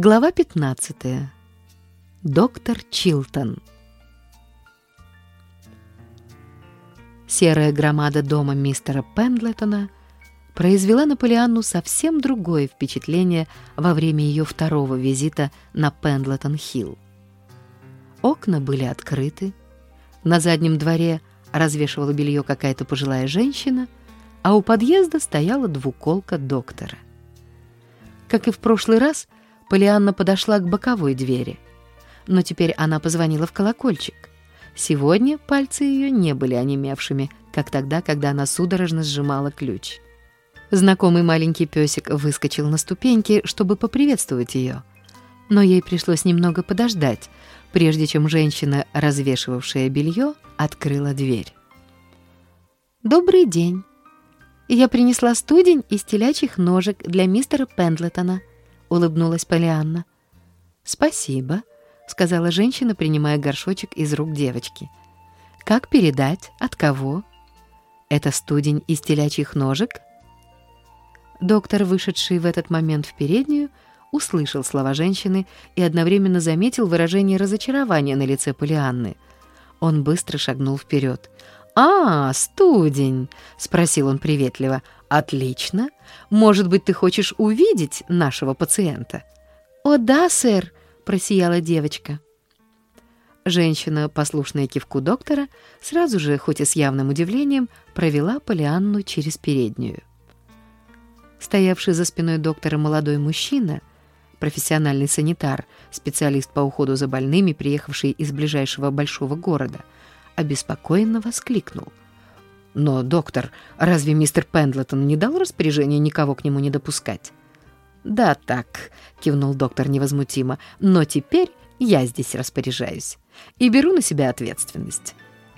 Глава 15. Доктор Чилтон. Серая громада дома мистера Пендлетона произвела на Полианну совсем другое впечатление во время ее второго визита на Пендлетон-Хилл. Окна были открыты, на заднем дворе развешивала белье какая-то пожилая женщина, а у подъезда стояла двуколка доктора. Как и в прошлый раз, Полианна подошла к боковой двери. Но теперь она позвонила в колокольчик. Сегодня пальцы ее не были онемевшими, как тогда, когда она судорожно сжимала ключ. Знакомый маленький песик выскочил на ступеньки, чтобы поприветствовать ее. Но ей пришлось немного подождать, прежде чем женщина, развешивавшая белье, открыла дверь. «Добрый день. Я принесла студень из телячьих ножек для мистера Пендлетона», — улыбнулась Полианна. «Спасибо», — сказала женщина, принимая горшочек из рук девочки. «Как передать? От кого?» «Это студень из телячьих ножек?» Доктор, вышедший в этот момент в переднюю, услышал слова женщины и одновременно заметил выражение разочарования на лице Полианны. Он быстро шагнул вперед. «А, студень!» — спросил он приветливо. «Отлично. Может быть, ты хочешь увидеть нашего пациента?» «О, да, сэр!» — просияла девочка. Женщина, послушная кивку доктора, сразу же, хоть и с явным удивлением, провела Полианну через переднюю. Стоявший за спиной доктора молодой мужчина, профессиональный санитар, специалист по уходу за больными, приехавший из ближайшего большого города, обеспокоенно воскликнул. «Но, доктор, разве мистер Пендлетон не дал распоряжение никого к нему не допускать?» «Да, так», — кивнул доктор невозмутимо, «но теперь я здесь распоряжаюсь и беру на себя ответственность».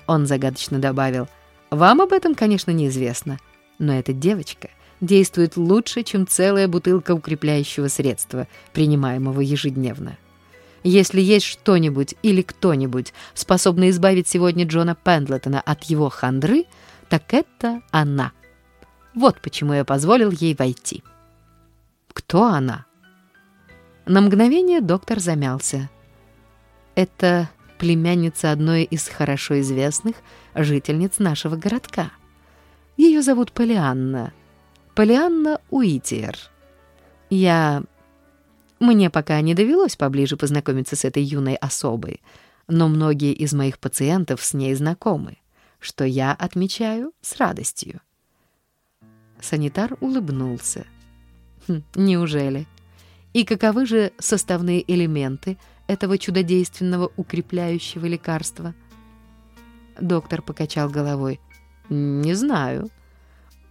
Он загадочно добавил, «Вам об этом, конечно, неизвестно, но эта девочка действует лучше, чем целая бутылка укрепляющего средства, принимаемого ежедневно. Если есть что-нибудь или кто-нибудь, способный избавить сегодня Джона Пендлетона от его хандры, так это она. Вот почему я позволил ей войти. Кто она? На мгновение доктор замялся. Это племянница одной из хорошо известных жительниц нашего городка. Ее зовут Полианна — Полианна Уитиер. Я... Мне пока не довелось поближе познакомиться с этой юной особой, но многие из моих пациентов с ней знакомы, что я отмечаю с радостью. Санитар улыбнулся. Хм, неужели? И каковы же составные элементы этого чудодейственного укрепляющего лекарства? Доктор покачал головой. «Не знаю.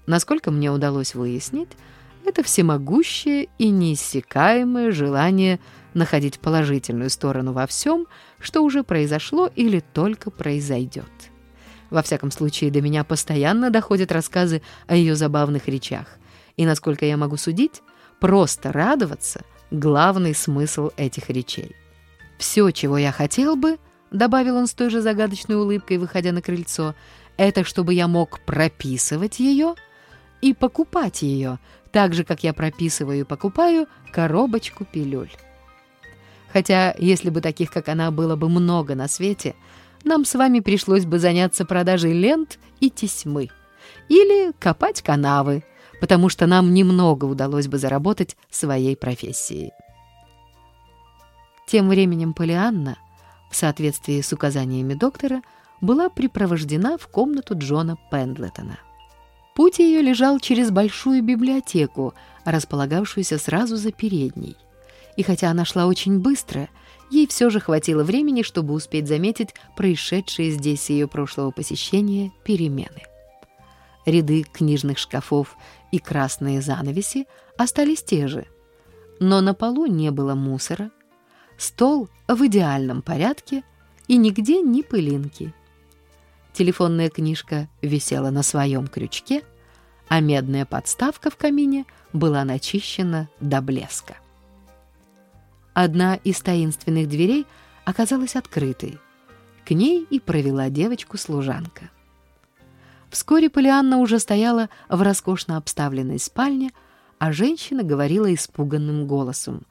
Насколько мне удалось выяснить, это всемогущее и неиссякаемое желание находить положительную сторону во всем, что уже произошло или только произойдет. Во всяком случае, до меня постоянно доходят рассказы о ее забавных речах, и, насколько я могу судить, просто радоваться — главный смысл этих речей. «Все, чего я хотел бы», — добавил он с той же загадочной улыбкой, выходя на крыльцо, — «это чтобы я мог прописывать ее — и покупать ее, так же, как я прописываю и покупаю коробочку пилюль. Хотя, если бы таких, как она, было бы много на свете, нам с вами пришлось бы заняться продажей лент и тесьмы. Или копать канавы, потому что нам немного удалось бы заработать своей профессией. Тем временем Полианна, в соответствии с указаниями доктора, была припровождена в комнату Джона Пендлетона. Путь ее лежал через большую библиотеку, располагавшуюся сразу за передней. И хотя она шла очень быстро, ей все же хватило времени, чтобы успеть заметить происшедшие здесь ее прошлого посещения перемены. Ряды книжных шкафов и красные занавеси остались те же, но на полу не было мусора, стол в идеальном порядке и нигде ни пылинки. Телефонная книжка висела на своем крючке, а медная подставка в камине была начищена до блеска. Одна из таинственных дверей оказалась открытой. К ней и провела девочку служанка. Вскоре Полианна уже стояла в роскошно обставленной спальне, а женщина говорила испуганным голосом.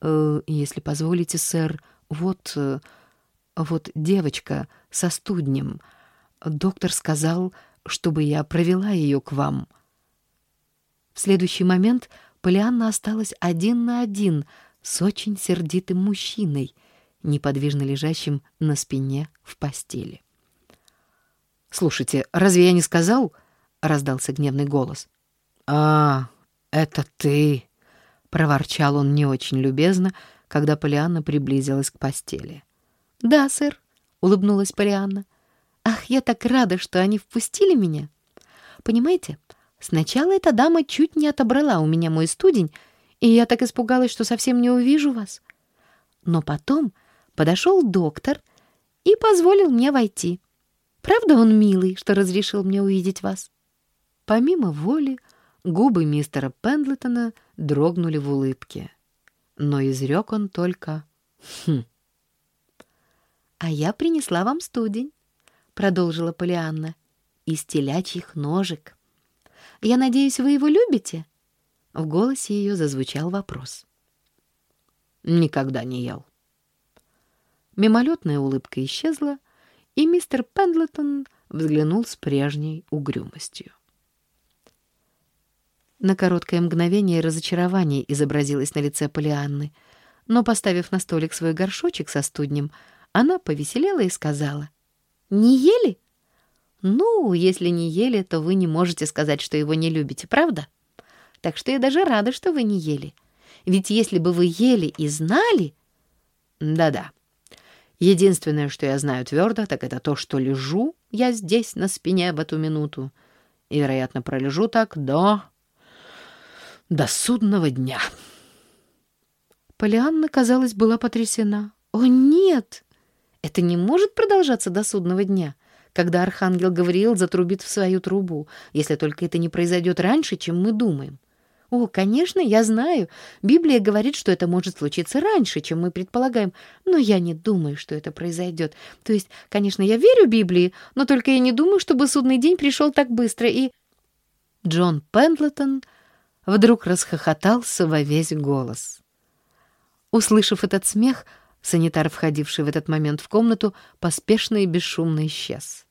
Э, если позволите, сэр, вот... Э, вот девочка со студнем. Доктор сказал, чтобы я провела ее к вам. В следующий момент Полианна осталась один на один с очень сердитым мужчиной, неподвижно лежащим на спине в постели. «Слушайте, разве я не сказал?» — раздался гневный голос. «А, это ты!» — проворчал он не очень любезно, когда Полианна приблизилась к постели. «Да, сэр», — улыбнулась Полианна. «Ах, я так рада, что они впустили меня. Понимаете, сначала эта дама чуть не отобрала у меня мой студень, и я так испугалась, что совсем не увижу вас. Но потом подошел доктор и позволил мне войти. Правда, он милый, что разрешил мне увидеть вас?» Помимо воли, губы мистера Пендлетона дрогнули в улыбке. Но изрек он только «Хм». «А я принесла вам студень», — продолжила Полианна, — «из телячьих ножек. Я надеюсь, вы его любите?» В голосе ее зазвучал вопрос. «Никогда не ел». Мимолетная улыбка исчезла, и мистер Пендлетон взглянул с прежней угрюмостью. На короткое мгновение разочарование изобразилось на лице Полианны, но, поставив на столик свой горшочек со студнем, она повеселела и сказала, «Не ели?» «Ну, если не ели, то вы не можете сказать, что его не любите, правда? Так что я даже рада, что вы не ели. Ведь если бы вы ели и знали...» «Да-да», Единственное, что я знаю твердо, так это то, что лежу я здесь на спине в эту минуту. И, вероятно, пролежу так до... до судного дня. Полианна, казалось, была потрясена. «О, нет! Это не может продолжаться до судного дня, когда архангел Гавриил затрубит в свою трубу, если только это не произойдет раньше, чем мы думаем. О, конечно, я знаю. Библия говорит, что это может случиться раньше, чем мы предполагаем, но я не думаю, что это произойдет. То есть, конечно, я верю Библии, но только я не думаю, чтобы судный день пришел так быстро. И Джон Пендлетон вдруг расхохотался во весь голос. Услышав этот смех, санитар, входивший в этот момент в комнату, поспешно и бесшумно исчез.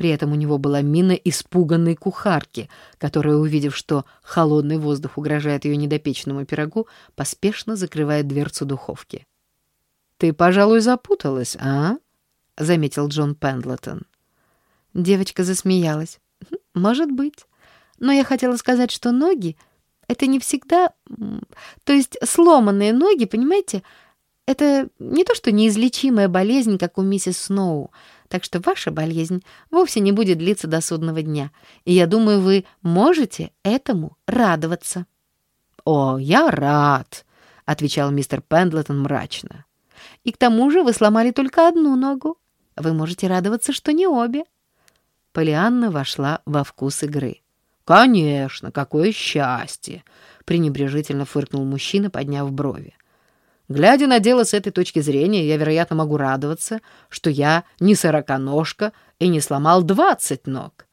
При этом у него была мина испуганной кухарки, которая, увидев, что холодный воздух угрожает ее недопечному пирогу, поспешно закрывает дверцу духовки. «Ты, пожалуй, запуталась, а?» — заметил Джон Пендлетон. Девочка засмеялась. «Хм, «Может быть. Но я хотела сказать, что ноги — это не всегда... То есть сломанные ноги, понимаете, это не то, что неизлечимая болезнь, как у миссис Сноу, так что ваша болезнь вовсе не будет длиться до судного дня, и я думаю, вы можете этому радоваться». «О, я рад», — отвечал мистер Пендлетон мрачно. «И к тому же вы сломали только одну ногу. Вы можете радоваться, что не обе». Полианна вошла во вкус игры. «Конечно, какое счастье!» — пренебрежительно фыркнул мужчина, подняв брови. Глядя на дело с этой точки зрения, я, вероятно, могу радоваться, что я не сороконожка и не сломал двадцать ног.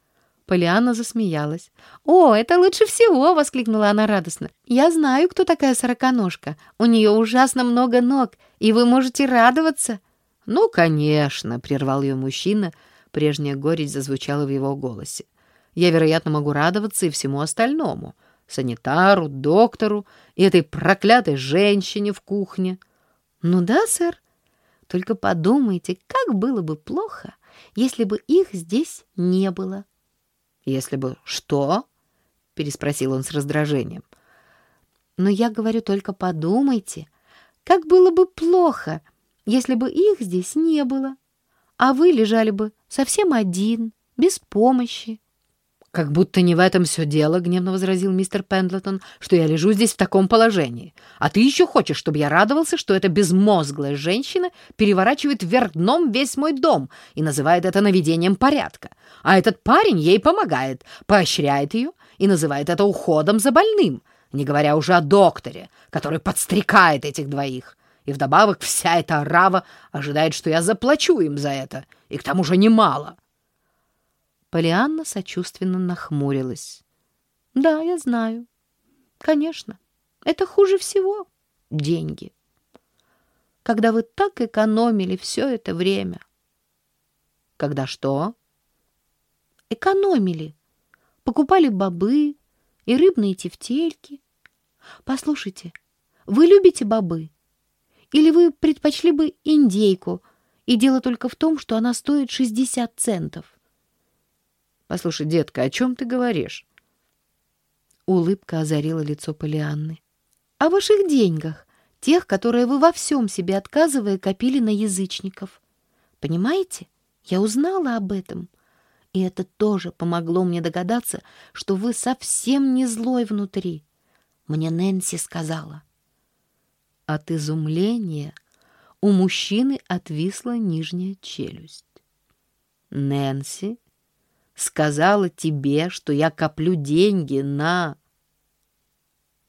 Полианна засмеялась. «О, это лучше всего!» — воскликнула она радостно. «Я знаю, кто такая сороконожка. У нее ужасно много ног, и вы можете радоваться». «Ну, конечно!» — прервал ее мужчина. Прежняя горечь зазвучала в его голосе. «Я, вероятно, могу радоваться и всему остальному санитару, доктору и этой проклятой женщине в кухне. Ну да, сэр. Только подумайте, как было бы плохо, если бы их здесь не было. Если бы что? переспросил он с раздражением. Но я говорю только подумайте, как было бы плохо, если бы их здесь не было, а вы лежали бы совсем один, без помощи. «Как будто не в этом все дело», — гневно возразил мистер Пендлетон, «что я лежу здесь в таком положении. А ты еще хочешь, чтобы я радовался, что эта безмозглая женщина переворачивает вверх дном весь мой дом и называет это наведением порядка. А этот парень ей помогает, поощряет ее и называет это уходом за больным, не говоря уже о докторе, который подстрекает этих двоих. И вдобавок вся эта рава ожидает, что я заплачу им за это, и к тому же немало». Полианна сочувственно нахмурилась. «Да, я знаю. Конечно, это хуже всего. Деньги. когда вы так экономили все это время. Когда что? Экономили. Покупали бобы и рыбные тефтельки. Послушайте, вы любите бобы? Или вы предпочли бы индейку, и дело только в том, что она стоит 60 центов? Послушай, детка, о чем ты говоришь? Улыбка озарила лицо Полианны. О ваших деньгах, тех, которые вы во всем себе отказывая копили на язычников. Понимаете? Я узнала об этом. И это тоже помогло мне догадаться, что вы совсем не злой внутри. Мне Нэнси сказала. От изумления у мужчины отвисла нижняя челюсть. Нэнси сказала тебе, что я коплю деньги на...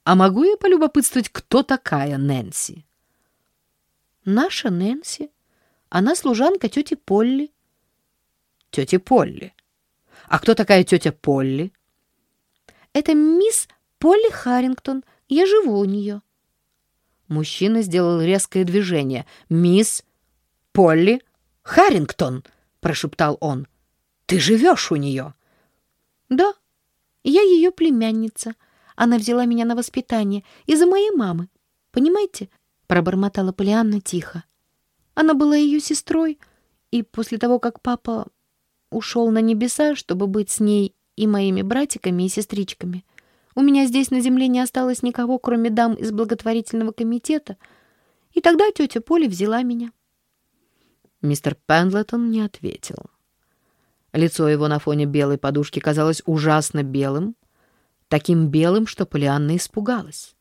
А могу я полюбопытствовать, кто такая Нэнси? Наша Нэнси. Она служанка тети Полли. Тети Полли. А кто такая тетя Полли? Это мисс Полли Харрингтон. Я живу у нее. Мужчина сделал резкое движение. «Мисс Полли Харрингтон!» — прошептал он. Ты живешь у нее?» «Да, я ее племянница. Она взяла меня на воспитание из-за моей мамы. Понимаете?» — пробормотала Полианна тихо. Она была ее сестрой, и после того, как папа ушел на небеса, чтобы быть с ней и моими братиками и сестричками, у меня здесь на земле не осталось никого, кроме дам из благотворительного комитета, и тогда тетя Поля взяла меня. Мистер Пендлетон не ответил. Лицо его на фоне белой подушки казалось ужасно белым, таким белым, что Полианна испугалась.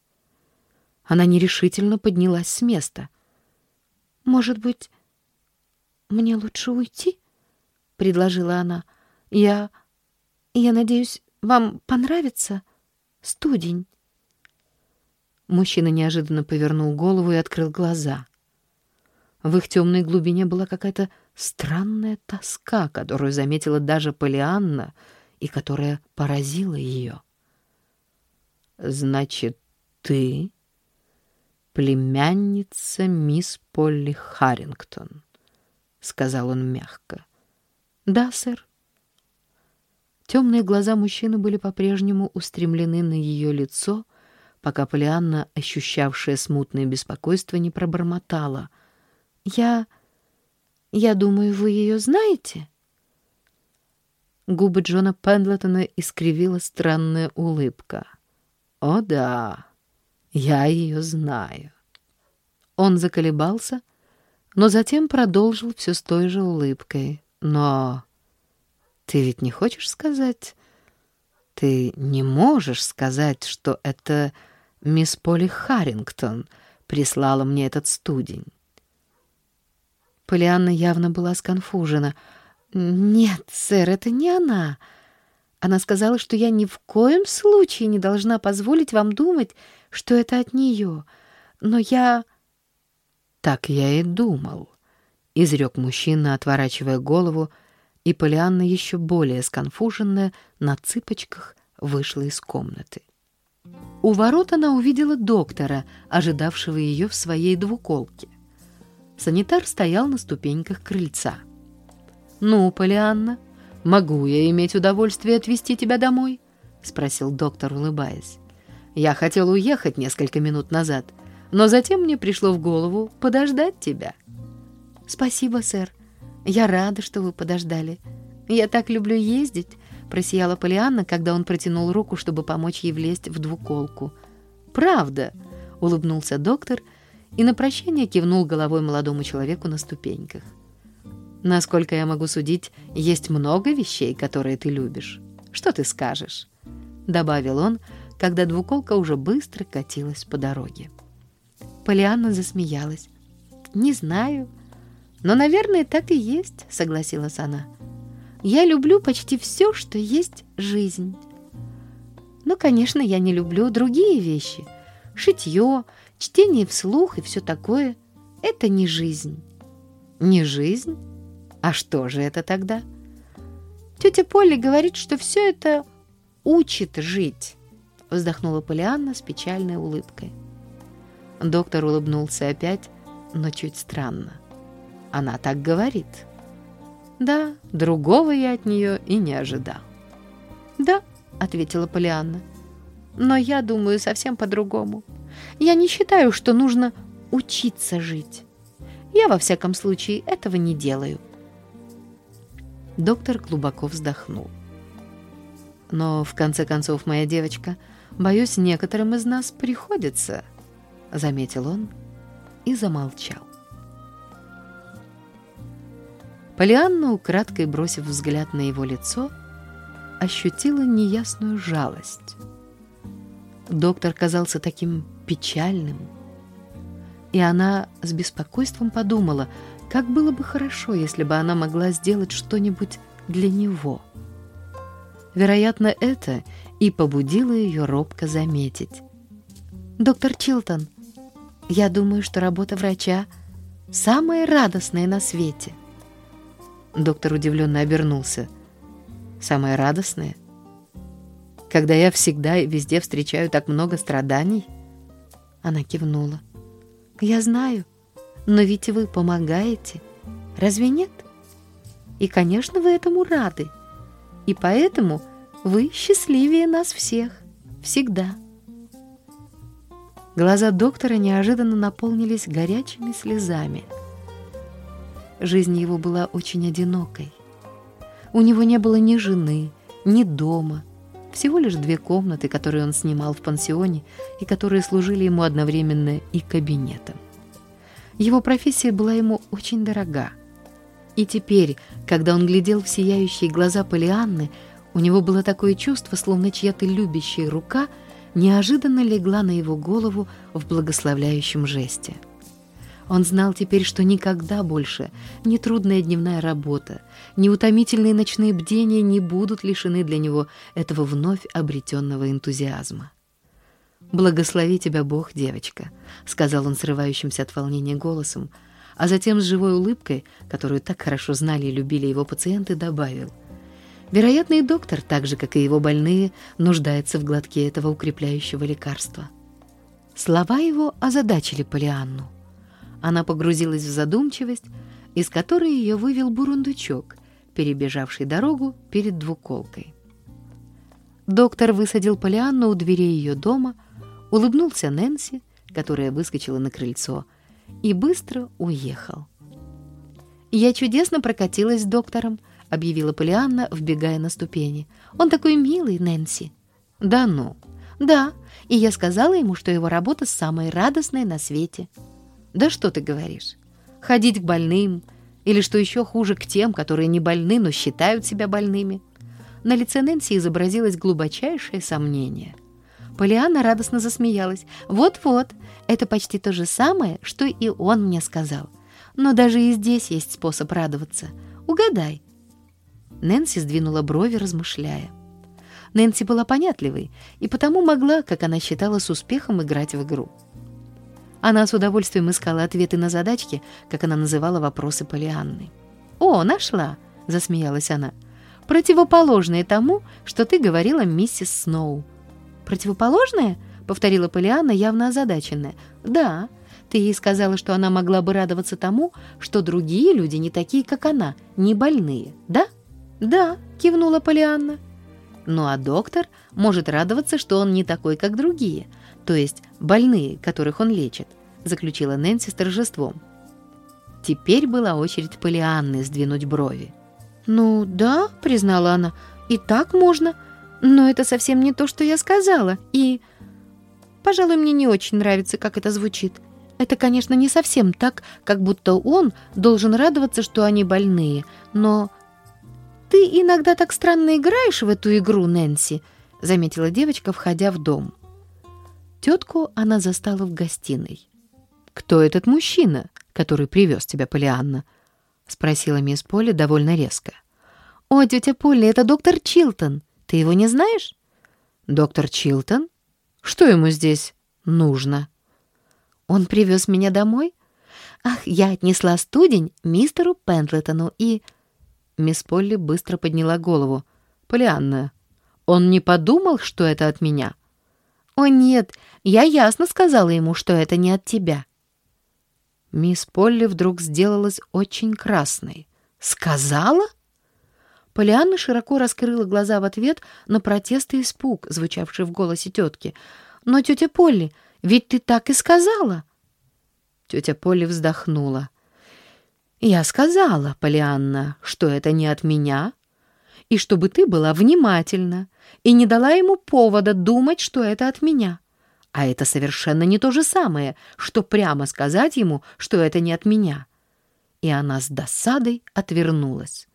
Она нерешительно поднялась с места. «Может быть, мне лучше уйти?» — предложила она. «Я... я надеюсь, вам понравится студень?» Мужчина неожиданно повернул голову и открыл глаза. В их темной глубине была какая-то странная тоска, которую заметила даже Полианна и которая поразила ее. «Значит, ты племянница мисс Полли Харрингтон», — сказал он мягко. «Да, сэр». Темные глаза мужчины были по-прежнему устремлены на ее лицо, пока Полианна, ощущавшая смутное беспокойство, не пробормотала. «Я...» Я думаю, вы ее знаете?» Губы Джона Пендлетона искривила странная улыбка. «О да, я ее знаю». Он заколебался, но затем продолжил все с той же улыбкой. «Но ты ведь не хочешь сказать... Ты не можешь сказать, что это мисс Поли Харрингтон прислала мне этот студень?» Полианна явно была сконфужена. «Нет, сэр, это не она. Она сказала, что я ни в коем случае не должна позволить вам думать, что это от нее. Но я...» «Так я и думал», — изрек мужчина, отворачивая голову, и Полианна, еще более сконфуженная, на цыпочках вышла из комнаты. У ворот она увидела доктора, ожидавшего ее в своей двуколке. Санитар стоял на ступеньках крыльца. «Ну, Полианна, могу я иметь удовольствие отвезти тебя домой?» — спросил доктор, улыбаясь. «Я хотел уехать несколько минут назад, но затем мне пришло в голову подождать тебя». «Спасибо, сэр. Я рада, что вы подождали. Я так люблю ездить», — просияла Полианна, когда он протянул руку, чтобы помочь ей влезть в двуколку. «Правда?» — улыбнулся доктор — и на прощание кивнул головой молодому человеку на ступеньках. «Насколько я могу судить, есть много вещей, которые ты любишь. Что ты скажешь?» — добавил он, когда двуколка уже быстро катилась по дороге. Полианна засмеялась. «Не знаю, но, наверное, так и есть», — согласилась она. «Я люблю почти все, что есть жизнь. Но, конечно, я не люблю другие вещи. Шитье, Чтение вслух и все такое — это не жизнь. Не жизнь? А что же это тогда? Тетя Полли говорит, что все это учит жить, вздохнула Полианна с печальной улыбкой. Доктор улыбнулся опять, но чуть странно. Она так говорит. Да, другого я от нее и не ожидал. «Да», — ответила Полианна, — «но я думаю совсем по-другому. Я не считаю, что нужно учиться жить. Я, во всяком случае, этого не делаю». Доктор глубоко вздохнул. «Но, в конце концов, моя девочка, боюсь, некоторым из нас приходится», — заметил он и замолчал. Полианна, украдкой бросив взгляд на его лицо, ощутила неясную жалость. Доктор казался таким печальным, и она с беспокойством подумала, как было бы хорошо, если бы она могла сделать что-нибудь для него. Вероятно, это и побудило ее робко заметить. «Доктор Чилтон, я думаю, что работа врача самая радостная на свете». Доктор удивленно обернулся. «Самое радостное? Когда я всегда и везде встречаю так много страданий?» Она кивнула. «Я знаю, но ведь вы помогаете. Разве нет? И, конечно, вы этому рады. И поэтому вы счастливее нас всех. Всегда». Глаза доктора неожиданно наполнились горячими слезами – Жизнь его была очень одинокой. У него не было ни жены, ни дома, всего лишь две комнаты, которые он снимал в пансионе и которые служили ему одновременно и кабинетом. Его профессия была ему очень дорога. И теперь, когда он глядел в сияющие глаза Полианны, у него было такое чувство, словно чья-то любящая рука неожиданно легла на его голову в благословляющем жесте – он знал теперь, что никогда больше ни трудная дневная работа, ни утомительные ночные бдения не будут лишены для него этого вновь обретенного энтузиазма. «Благослови тебя Бог, девочка», — сказал он срывающимся от волнения голосом, а затем с живой улыбкой, которую так хорошо знали и любили его пациенты, добавил. «Вероятно, и доктор, так же, как и его больные, нуждается в глотке этого укрепляющего лекарства». Слова его озадачили Полианну. Она погрузилась в задумчивость, из которой ее вывел бурундучок, перебежавший дорогу перед двуколкой. Доктор высадил Полианну у дверей ее дома, улыбнулся Нэнси, которая выскочила на крыльцо, и быстро уехал. «Я чудесно прокатилась с доктором», — объявила Полианна, вбегая на ступени. «Он такой милый, Нэнси». «Да ну?» «Да, и я сказала ему, что его работа самая радостная на свете». Да что ты говоришь? Ходить к больным или, что еще хуже, к тем, которые не больны, но считают себя больными? На лице Нэнси изобразилось глубочайшее сомнение. Полиана радостно засмеялась. «Вот-вот, это почти то же самое, что и он мне сказал. Но даже и здесь есть способ радоваться. Угадай». Нэнси сдвинула брови, размышляя. Нэнси была понятливой и потому могла, как она считала, с успехом играть в игру. Она с удовольствием искала ответы на задачки, как она называла вопросы Полианны. «О, нашла!» — засмеялась она. «Противоположное тому, что ты говорила миссис Сноу». «Противоположное?» — повторила Полианна, явно озадаченная. «Да, ты ей сказала, что она могла бы радоваться тому, что другие люди не такие, как она, не больные, да?» «Да», — кивнула Полианна. «Ну а доктор может радоваться, что он не такой, как другие, то есть больные, которых он лечит», — заключила Нэнси с торжеством. Теперь была очередь Полианны сдвинуть брови. «Ну да», — признала она, — «и так можно, но это совсем не то, что я сказала, и...» «Пожалуй, мне не очень нравится, как это звучит. Это, конечно, не совсем так, как будто он должен радоваться, что они больные, но...» «Ты иногда так странно играешь в эту игру, Нэнси», — заметила девочка, входя в дом. Тетку она застала в гостиной. «Кто этот мужчина, который привез тебя, Полианна?» — спросила мисс Полли довольно резко. «О, тетя Полли, это доктор Чилтон. Ты его не знаешь?» «Доктор Чилтон? Что ему здесь нужно?» «Он привез меня домой. Ах, я отнесла студень мистеру Пендлетону и...» Мисс Полли быстро подняла голову. «Полианна, он не подумал, что это от меня?» «О нет, я ясно сказала ему, что это не от тебя». Мисс Полли вдруг сделалась очень красной. «Сказала?» Полианна широко раскрыла глаза в ответ на протест и испуг, звучавший в голосе тетки. «Но, тетя Полли, ведь ты так и сказала!» Тетя Полли вздохнула. «Я сказала, Полианна, что это не от меня, и чтобы ты была внимательна и не дала ему повода думать, что это от меня. А это совершенно не то же самое, что прямо сказать ему, что это не от меня». И она с досадой отвернулась.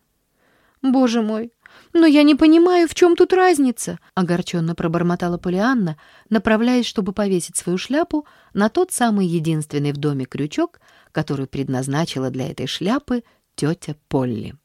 «Боже мой, но я не понимаю, в чем тут разница?» — огорченно пробормотала Полианна, направляясь, чтобы повесить свою шляпу на тот самый единственный в доме крючок, который предназначила для этой шляпы тетя Полли.